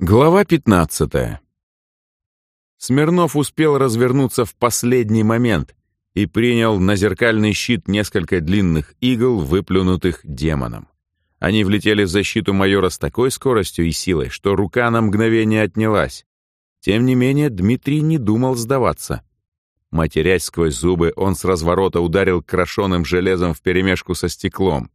Глава 15. Смирнов успел развернуться в последний момент и принял на зеркальный щит несколько длинных игл, выплюнутых демоном. Они влетели в защиту майора с такой скоростью и силой, что рука на мгновение отнялась. Тем не менее, Дмитрий не думал сдаваться. Матерясь сквозь зубы, он с разворота ударил крошеным железом вперемешку со стеклом.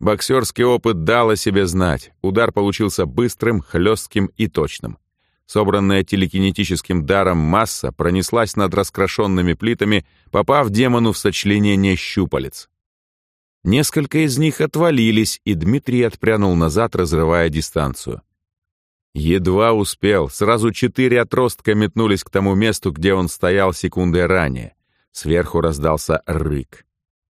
Боксерский опыт дал о себе знать. Удар получился быстрым, хлестким и точным. Собранная телекинетическим даром масса пронеслась над раскрашенными плитами, попав демону в сочленение щупалец. Несколько из них отвалились, и Дмитрий отпрянул назад, разрывая дистанцию. Едва успел, сразу четыре отростка метнулись к тому месту, где он стоял секундой ранее. Сверху раздался рык.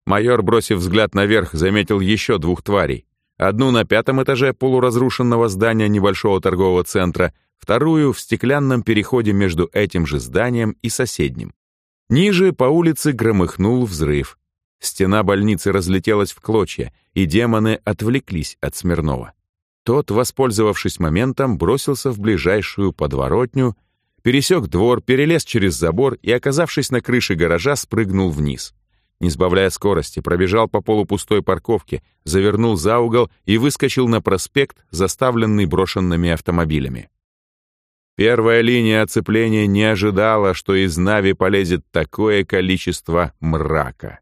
Майор, бросив взгляд наверх, заметил еще двух тварей. Одну на пятом этаже полуразрушенного здания небольшого торгового центра, вторую в стеклянном переходе между этим же зданием и соседним. Ниже по улице громыхнул взрыв. Стена больницы разлетелась в клочья, и демоны отвлеклись от Смирнова. Тот, воспользовавшись моментом, бросился в ближайшую подворотню, пересек двор, перелез через забор и, оказавшись на крыше гаража, спрыгнул вниз не сбавляя скорости, пробежал по полупустой парковке, завернул за угол и выскочил на проспект, заставленный брошенными автомобилями. Первая линия оцепления не ожидала, что из Нави полезет такое количество мрака.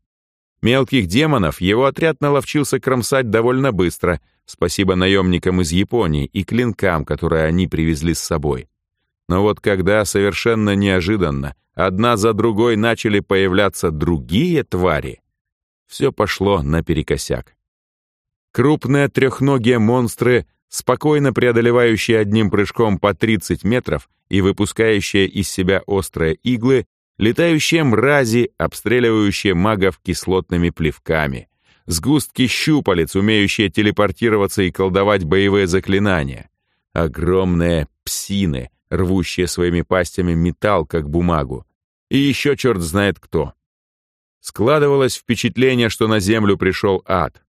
Мелких демонов его отряд наловчился кромсать довольно быстро, спасибо наемникам из Японии и клинкам, которые они привезли с собой. Но вот когда совершенно неожиданно одна за другой начали появляться другие твари, все пошло наперекосяк. Крупные трехногие монстры, спокойно преодолевающие одним прыжком по 30 метров и выпускающие из себя острые иглы, летающие мрази, обстреливающие магов кислотными плевками, сгустки щупалец, умеющие телепортироваться и колдовать боевые заклинания, огромные псины, рвущие своими пастями металл, как бумагу, и еще черт знает кто. Складывалось впечатление, что на землю пришел ад.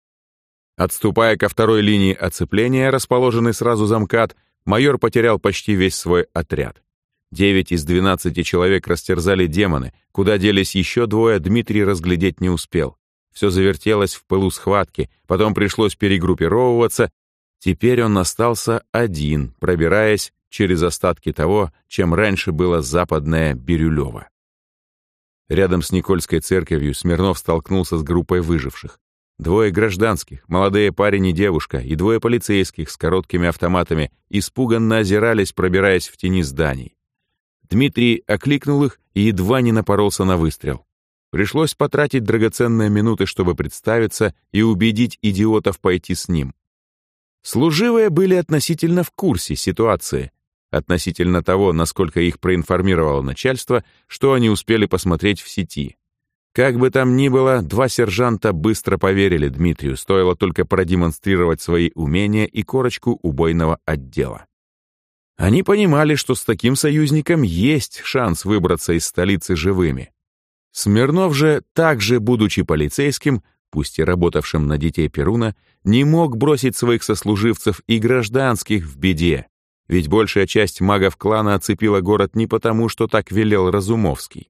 Отступая ко второй линии оцепления, расположенной сразу за МКАД, майор потерял почти весь свой отряд. Девять из двенадцати человек растерзали демоны, куда делись еще двое, Дмитрий разглядеть не успел. Все завертелось в пылу схватки, потом пришлось перегруппировываться. Теперь он остался один, пробираясь через остатки того, чем раньше было западное Бирюлево. Рядом с Никольской церковью Смирнов столкнулся с группой выживших. Двое гражданских, молодые парень и девушка, и двое полицейских с короткими автоматами испуганно озирались, пробираясь в тени зданий. Дмитрий окликнул их и едва не напоролся на выстрел. Пришлось потратить драгоценные минуты, чтобы представиться и убедить идиотов пойти с ним. Служивые были относительно в курсе ситуации, относительно того, насколько их проинформировало начальство, что они успели посмотреть в сети. Как бы там ни было, два сержанта быстро поверили Дмитрию, стоило только продемонстрировать свои умения и корочку убойного отдела. Они понимали, что с таким союзником есть шанс выбраться из столицы живыми. Смирнов же, также будучи полицейским, пусть и работавшим на детей Перуна, не мог бросить своих сослуживцев и гражданских в беде. Ведь большая часть магов клана оцепила город не потому, что так велел Разумовский.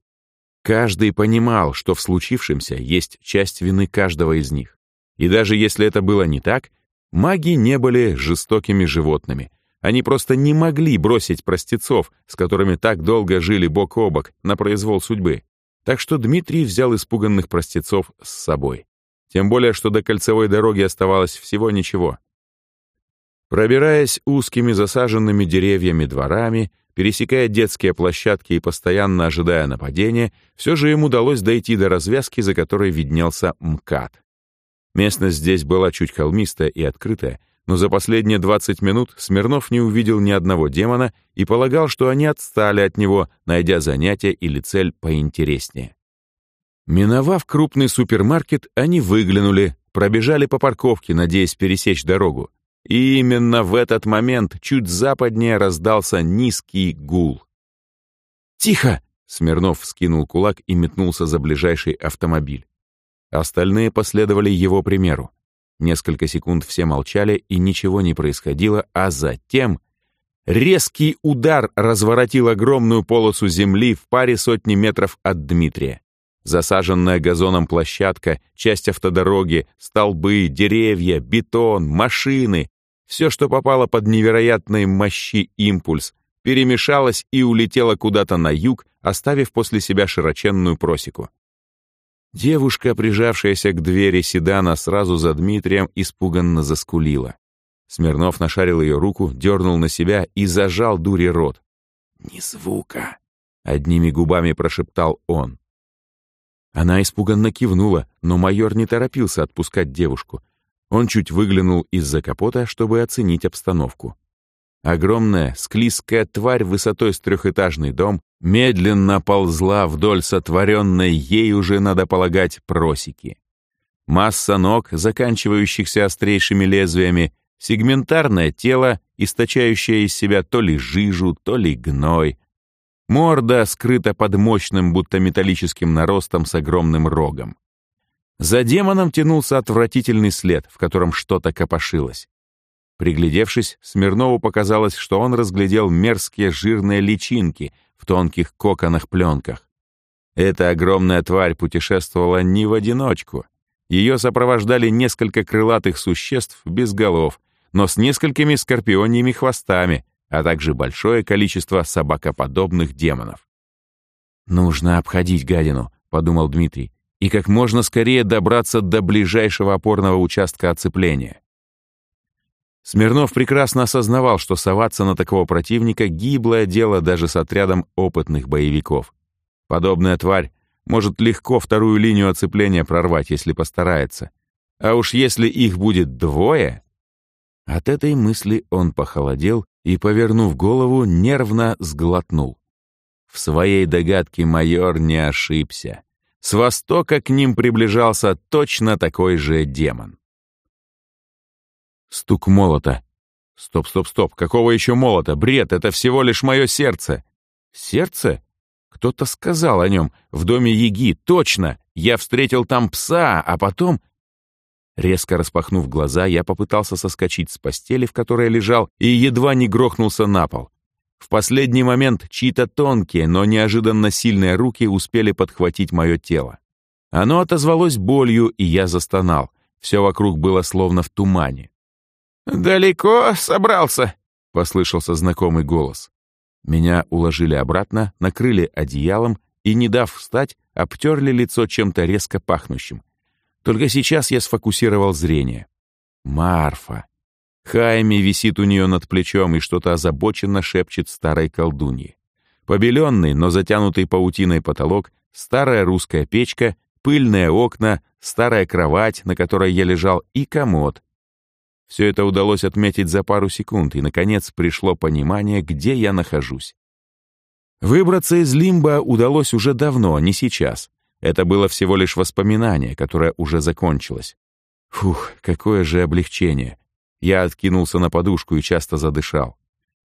Каждый понимал, что в случившемся есть часть вины каждого из них. И даже если это было не так, маги не были жестокими животными. Они просто не могли бросить простецов, с которыми так долго жили бок о бок, на произвол судьбы. Так что Дмитрий взял испуганных простецов с собой. Тем более, что до кольцевой дороги оставалось всего ничего. Пробираясь узкими засаженными деревьями дворами, пересекая детские площадки и постоянно ожидая нападения, все же им удалось дойти до развязки, за которой виднелся МКАД. Местность здесь была чуть холмистая и открытая, но за последние 20 минут Смирнов не увидел ни одного демона и полагал, что они отстали от него, найдя занятие или цель поинтереснее. Миновав крупный супермаркет, они выглянули, пробежали по парковке, надеясь пересечь дорогу. И именно в этот момент чуть западнее раздался низкий гул. «Тихо!» — Смирнов вскинул кулак и метнулся за ближайший автомобиль. Остальные последовали его примеру. Несколько секунд все молчали, и ничего не происходило, а затем Резкий удар разворотил огромную полосу земли в паре сотни метров от Дмитрия. Засаженная газоном площадка, часть автодороги, столбы, деревья, бетон, машины — все, что попало под невероятной мощи импульс, перемешалось и улетело куда-то на юг, оставив после себя широченную просеку. Девушка, прижавшаяся к двери седана сразу за Дмитрием, испуганно заскулила. Смирнов нашарил ее руку, дернул на себя и зажал дури рот. «Ни звука!» — одними губами прошептал он. Она испуганно кивнула, но майор не торопился отпускать девушку. Он чуть выглянул из-за капота, чтобы оценить обстановку. Огромная, склизкая тварь высотой с трехэтажный дом медленно ползла вдоль сотворенной ей уже, надо полагать, просеки. Масса ног, заканчивающихся острейшими лезвиями, сегментарное тело, источающее из себя то ли жижу, то ли гной. Морда скрыта под мощным, будто металлическим наростом с огромным рогом. За демоном тянулся отвратительный след, в котором что-то копошилось. Приглядевшись, Смирнову показалось, что он разглядел мерзкие жирные личинки в тонких коконах-пленках. Эта огромная тварь путешествовала не в одиночку. Ее сопровождали несколько крылатых существ без голов, но с несколькими скорпионьими хвостами, а также большое количество собакоподобных демонов. «Нужно обходить гадину», — подумал Дмитрий, «и как можно скорее добраться до ближайшего опорного участка оцепления». Смирнов прекрасно осознавал, что соваться на такого противника — гиблое дело даже с отрядом опытных боевиков. Подобная тварь может легко вторую линию оцепления прорвать, если постарается. А уж если их будет двое, от этой мысли он похолодел и, повернув голову, нервно сглотнул. В своей догадке майор не ошибся. С востока к ним приближался точно такой же демон. Стук молота. Стоп, стоп, стоп, какого еще молота? Бред, это всего лишь мое сердце. Сердце? Кто-то сказал о нем. В доме Яги, точно. Я встретил там пса, а потом Резко распахнув глаза, я попытался соскочить с постели, в которой лежал, и едва не грохнулся на пол. В последний момент чьи-то тонкие, но неожиданно сильные руки успели подхватить мое тело. Оно отозвалось болью, и я застонал. Все вокруг было словно в тумане. «Далеко собрался?» — послышался знакомый голос. Меня уложили обратно, накрыли одеялом и, не дав встать, обтерли лицо чем-то резко пахнущим. Только сейчас я сфокусировал зрение. Марфа. Хайми висит у нее над плечом и что-то озабоченно шепчет старой колдунье. Побеленный, но затянутый паутиной потолок, старая русская печка, пыльные окна, старая кровать, на которой я лежал, и комод. Все это удалось отметить за пару секунд, и, наконец, пришло понимание, где я нахожусь. Выбраться из лимба удалось уже давно, не сейчас. Это было всего лишь воспоминание, которое уже закончилось. Фух, какое же облегчение. Я откинулся на подушку и часто задышал.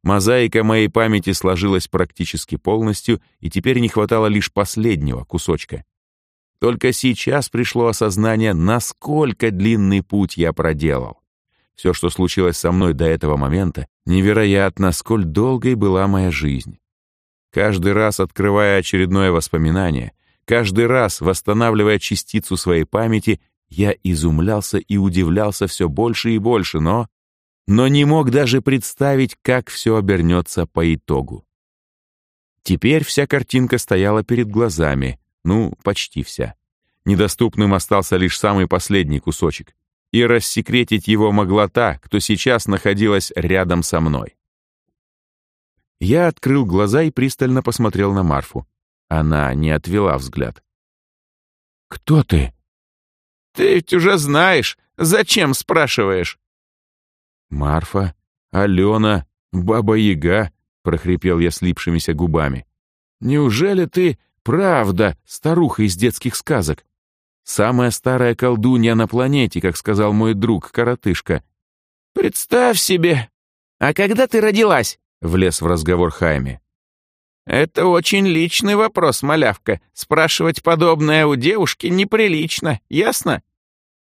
Мозаика моей памяти сложилась практически полностью, и теперь не хватало лишь последнего кусочка. Только сейчас пришло осознание, насколько длинный путь я проделал. Все, что случилось со мной до этого момента, невероятно, сколь долгой была моя жизнь. Каждый раз, открывая очередное воспоминание, Каждый раз, восстанавливая частицу своей памяти, я изумлялся и удивлялся все больше и больше, но... Но не мог даже представить, как все обернется по итогу. Теперь вся картинка стояла перед глазами, ну, почти вся. Недоступным остался лишь самый последний кусочек, и рассекретить его могла та, кто сейчас находилась рядом со мной. Я открыл глаза и пристально посмотрел на Марфу. Она не отвела взгляд. «Кто ты?» «Ты ведь уже знаешь. Зачем спрашиваешь?» «Марфа, Алена, Баба-Яга», — прохрипел я слипшимися губами. «Неужели ты, правда, старуха из детских сказок? Самая старая колдунья на планете, как сказал мой друг-коротышка». «Представь себе! А когда ты родилась?» — влез в разговор Хайме. «Это очень личный вопрос, малявка. Спрашивать подобное у девушки неприлично, ясно?»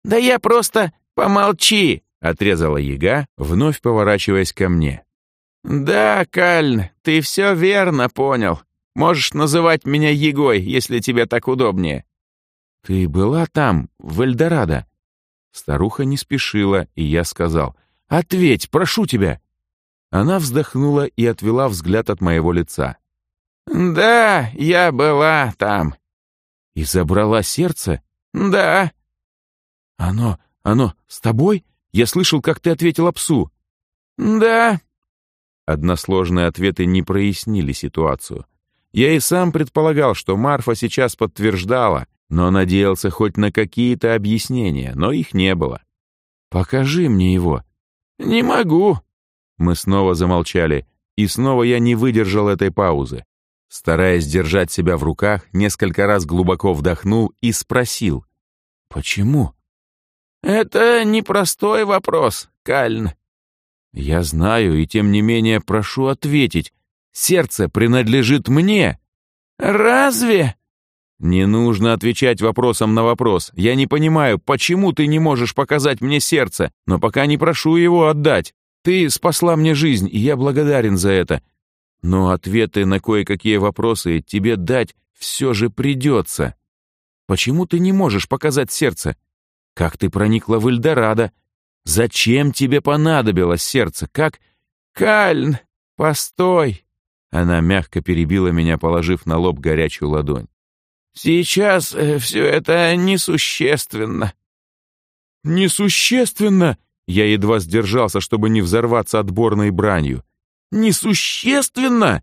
«Да я просто... Помолчи!» — отрезала яга, вновь поворачиваясь ко мне. «Да, Кальн, ты все верно понял. Можешь называть меня Егой, если тебе так удобнее». «Ты была там, в Эльдорадо?» Старуха не спешила, и я сказал, «Ответь, прошу тебя!» Она вздохнула и отвела взгляд от моего лица. «Да, я была там». «И забрала сердце?» «Да». «Оно, оно с тобой? Я слышал, как ты ответила псу». «Да». Односложные ответы не прояснили ситуацию. Я и сам предполагал, что Марфа сейчас подтверждала, но надеялся хоть на какие-то объяснения, но их не было. «Покажи мне его». «Не могу». Мы снова замолчали, и снова я не выдержал этой паузы. Стараясь держать себя в руках, несколько раз глубоко вдохнул и спросил. «Почему?» «Это непростой вопрос, Кальн». «Я знаю, и тем не менее прошу ответить. Сердце принадлежит мне». «Разве?» «Не нужно отвечать вопросом на вопрос. Я не понимаю, почему ты не можешь показать мне сердце, но пока не прошу его отдать. Ты спасла мне жизнь, и я благодарен за это. Но ответы на кое-какие вопросы тебе дать все же придется. Почему ты не можешь показать сердце? Как ты проникла в Эльдорадо? Зачем тебе понадобилось сердце? Как... Кальн, постой!» Она мягко перебила меня, положив на лоб горячую ладонь. «Сейчас э, все это несущественно». «Несущественно?» Я едва сдержался, чтобы не взорваться отборной бранью. «Несущественно?»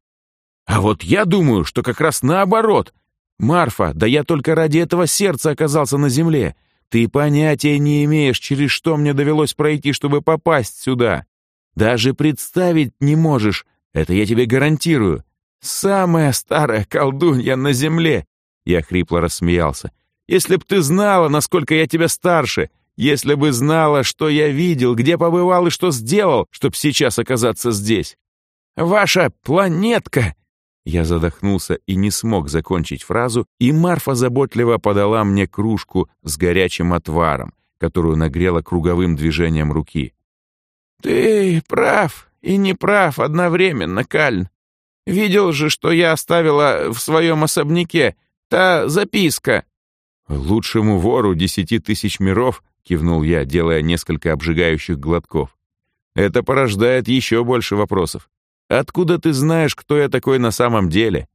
А вот я думаю, что как раз наоборот. Марфа, да я только ради этого сердца оказался на земле. Ты понятия не имеешь, через что мне довелось пройти, чтобы попасть сюда. Даже представить не можешь, это я тебе гарантирую. Самая старая колдунья на земле. Я хрипло рассмеялся. Если б ты знала, насколько я тебя старше, если бы знала, что я видел, где побывал и что сделал, чтобы сейчас оказаться здесь. Ваша планетка я задохнулся и не смог закончить фразу, и Марфа заботливо подала мне кружку с горячим отваром, которую нагрела круговым движением руки. «Ты прав и не прав одновременно, Кальн. Видел же, что я оставила в своем особняке. Та записка». «Лучшему вору десяти тысяч миров», — кивнул я, делая несколько обжигающих глотков. «Это порождает еще больше вопросов. Откуда ты знаешь, кто я такой на самом деле?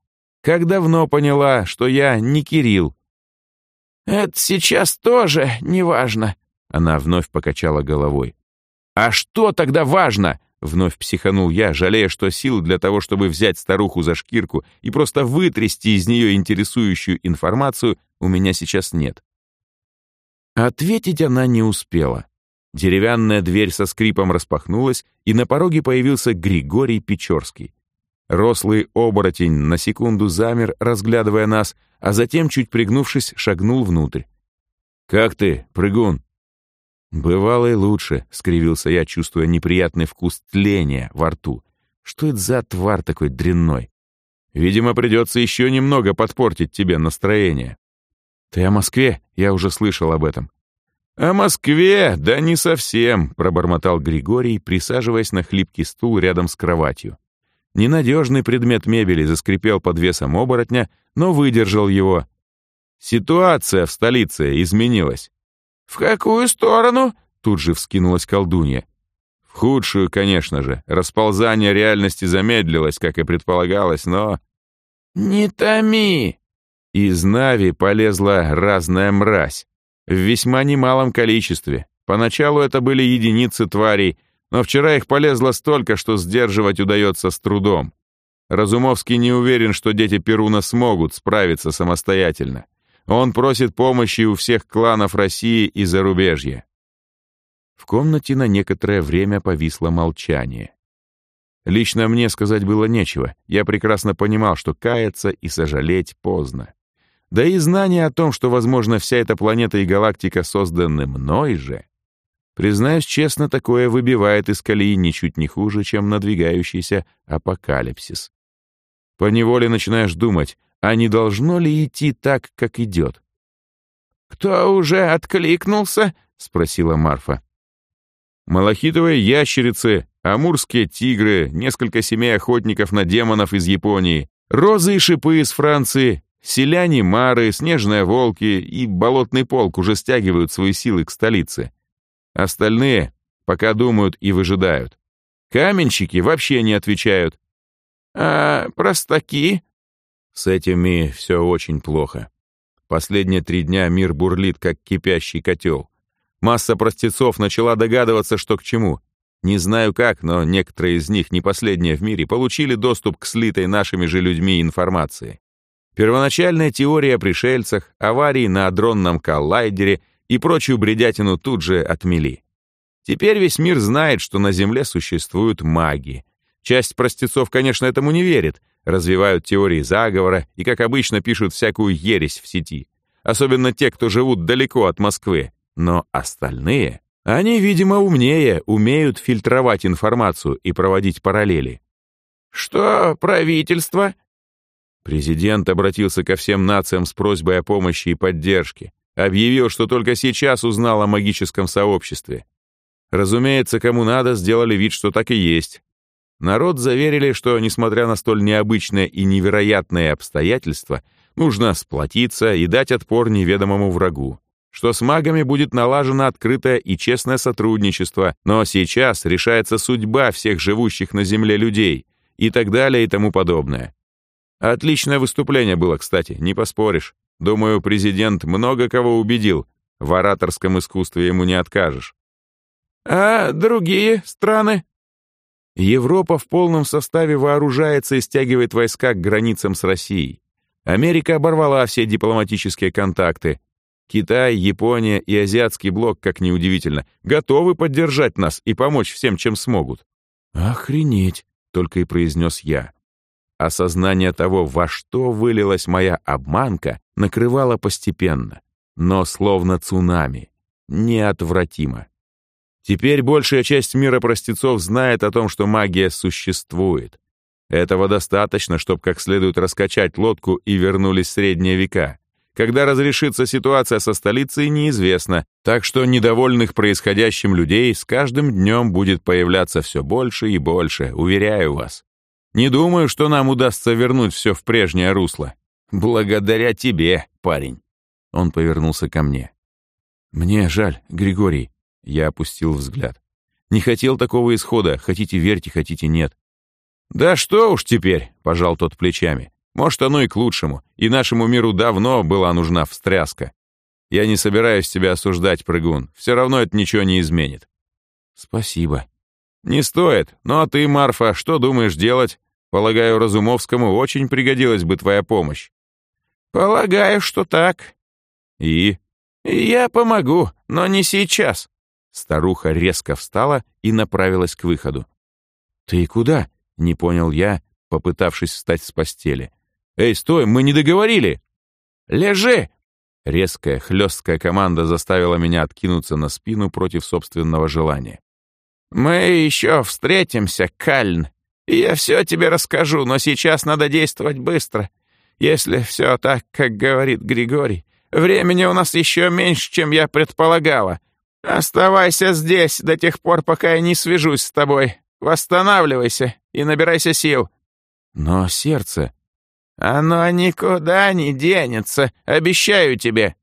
Как давно поняла, что я не Кирилл?» «Это сейчас тоже не важно», — она вновь покачала головой. «А что тогда важно?» — вновь психанул я, жалея, что сил для того, чтобы взять старуху за шкирку и просто вытрясти из нее интересующую информацию, у меня сейчас нет. Ответить она не успела. Деревянная дверь со скрипом распахнулась, и на пороге появился Григорий Печорский. Рослый оборотень на секунду замер, разглядывая нас, а затем, чуть пригнувшись, шагнул внутрь. «Как ты, прыгун?» «Бывало и лучше», — скривился я, чувствуя неприятный вкус тления во рту. «Что это за твар такой дрянной? Видимо, придется еще немного подпортить тебе настроение». «Ты о Москве? Я уже слышал об этом. «О Москве? Да не совсем», — пробормотал Григорий, присаживаясь на хлипкий стул рядом с кроватью. Ненадежный предмет мебели заскрипел под весом оборотня, но выдержал его. Ситуация в столице изменилась. «В какую сторону?» — тут же вскинулась колдунья. В худшую, конечно же. Расползание реальности замедлилось, как и предполагалось, но... «Не томи!» Из Нави полезла разная мразь. В весьма немалом количестве. Поначалу это были единицы тварей, но вчера их полезло столько, что сдерживать удается с трудом. Разумовский не уверен, что дети Перуна смогут справиться самостоятельно. Он просит помощи у всех кланов России и зарубежья. В комнате на некоторое время повисло молчание. Лично мне сказать было нечего. Я прекрасно понимал, что каяться и сожалеть поздно. Да и знание о том, что, возможно, вся эта планета и галактика созданы мной же, признаюсь честно, такое выбивает из колеи ничуть не хуже, чем надвигающийся апокалипсис. Поневоле начинаешь думать, а не должно ли идти так, как идет? «Кто уже откликнулся?» — спросила Марфа. «Малахитовые ящерицы, амурские тигры, несколько семей охотников на демонов из Японии, розы и шипы из Франции, селяне Мары, снежные волки и болотный полк уже стягивают свои силы к столице. Остальные пока думают и выжидают. Каменщики вообще не отвечают. А простаки? С этими все очень плохо. Последние три дня мир бурлит, как кипящий котел. Масса простецов начала догадываться, что к чему. Не знаю как, но некоторые из них, не последние в мире, получили доступ к слитой нашими же людьми информации. Первоначальная теория о пришельцах, аварии на адронном коллайдере и прочую бредятину тут же отмели. Теперь весь мир знает, что на Земле существуют маги. Часть простецов, конечно, этому не верит, развивают теории заговора и, как обычно, пишут всякую ересь в сети. Особенно те, кто живут далеко от Москвы. Но остальные, они, видимо, умнее, умеют фильтровать информацию и проводить параллели. «Что правительство?» Президент обратился ко всем нациям с просьбой о помощи и поддержке. Объявил, что только сейчас узнал о магическом сообществе. Разумеется, кому надо, сделали вид, что так и есть. Народ заверили, что, несмотря на столь необычное и невероятное обстоятельства, нужно сплотиться и дать отпор неведомому врагу. Что с магами будет налажено открытое и честное сотрудничество, но сейчас решается судьба всех живущих на Земле людей и так далее и тому подобное. Отличное выступление было, кстати, не поспоришь. Думаю, президент много кого убедил. В ораторском искусстве ему не откажешь. А другие страны? Европа в полном составе вооружается и стягивает войска к границам с Россией. Америка оборвала все дипломатические контакты. Китай, Япония и азиатский блок, как неудивительно, готовы поддержать нас и помочь всем, чем смогут. «Охренеть!» — только и произнес я. Осознание того, во что вылилась моя обманка, накрывало постепенно, но словно цунами, неотвратимо. Теперь большая часть мира простецов знает о том, что магия существует. Этого достаточно, чтобы как следует раскачать лодку и вернулись средние века. Когда разрешится ситуация со столицей, неизвестно, так что недовольных происходящим людей с каждым днем будет появляться все больше и больше, уверяю вас. Не думаю, что нам удастся вернуть все в прежнее русло. Благодаря тебе, парень. Он повернулся ко мне. Мне жаль, Григорий. Я опустил взгляд. Не хотел такого исхода, хотите верьте, хотите нет. Да что уж теперь, пожал тот плечами. Может, оно и к лучшему, и нашему миру давно была нужна встряска. Я не собираюсь тебя осуждать, прыгун, все равно это ничего не изменит. Спасибо. Не стоит. Ну а ты, Марфа, что думаешь делать? Полагаю, Разумовскому очень пригодилась бы твоя помощь. Полагаю, что так. И? Я помогу, но не сейчас. Старуха резко встала и направилась к выходу. «Ты куда?» — не понял я, попытавшись встать с постели. «Эй, стой, мы не договорили!» «Лежи!» Резкая, хлесткая команда заставила меня откинуться на спину против собственного желания. «Мы еще встретимся, Кальн, и я все тебе расскажу, но сейчас надо действовать быстро. Если все так, как говорит Григорий, времени у нас еще меньше, чем я предполагала. «Оставайся здесь до тех пор, пока я не свяжусь с тобой. Восстанавливайся и набирайся сил». «Но сердце...» «Оно никуда не денется, обещаю тебе».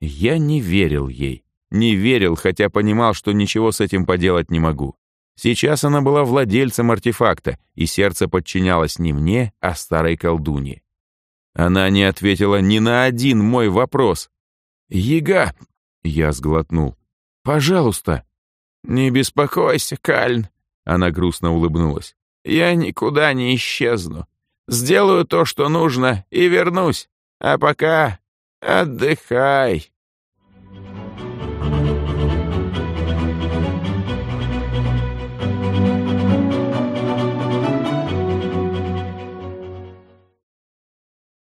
Я не верил ей. Не верил, хотя понимал, что ничего с этим поделать не могу. Сейчас она была владельцем артефакта, и сердце подчинялось не мне, а старой колдуне. Она не ответила ни на один мой вопрос. «Ега!» — я сглотнул. Пожалуйста». «Не беспокойся, Кальн», — она грустно улыбнулась. «Я никуда не исчезну. Сделаю то, что нужно, и вернусь. А пока отдыхай».